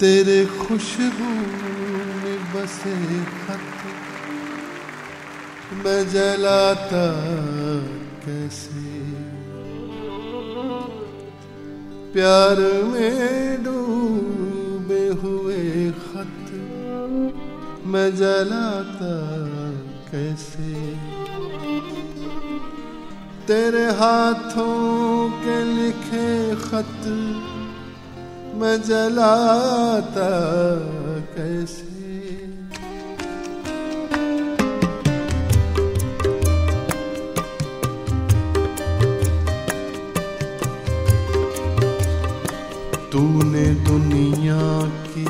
तेरे खुशबू में बसे खत। मैं जलाता कैसे? प्यार में डूबे हुए खत। मैं जलाता कैसे? तेरे हाथों के लिखे खत मैं जलाता कैसे? तूने दुनिया की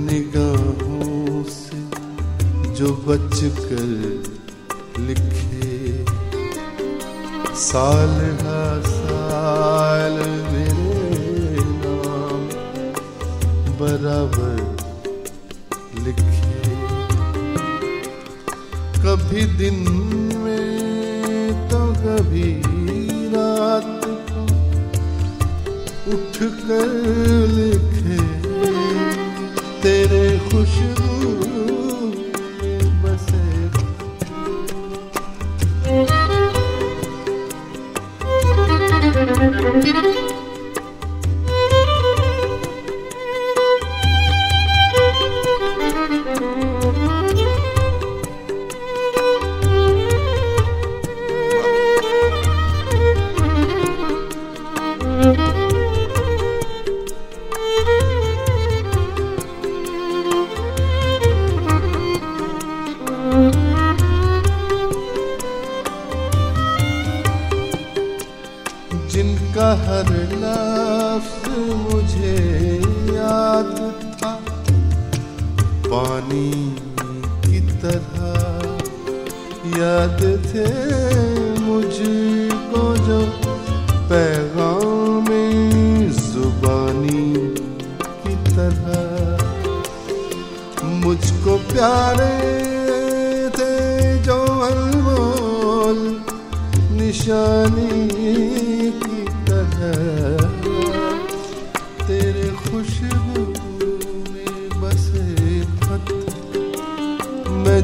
निगाहों से जो बच कर लिखे साल हा बराबर लिखे। कभी दिन में तो कभी रात को उठ कर लिखे। तेरे खुशबू जिनका हर लफ्ज मुझे याद था। पानी की तरह याद थे मुझको जो पैगाम जुबानी की तरह। मुझको प्यारे थे जो अनमोल निशानी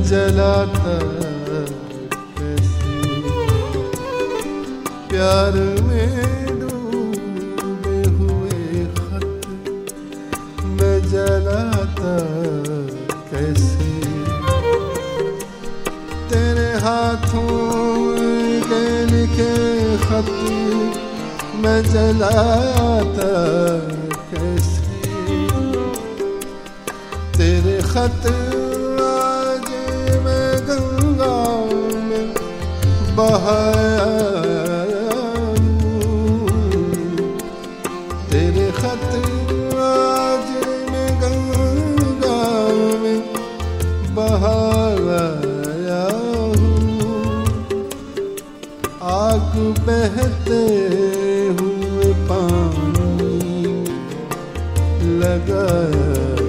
जलाता कैसे प्यार में डूबे हुए खत मैं जलाता कैसे? तेरे हाथों के लिखे खत मैं जलाता कैसे? तेरे खत तेरे खत आज मैं गंगा में बहाया आग बहते हुए पानी लगाया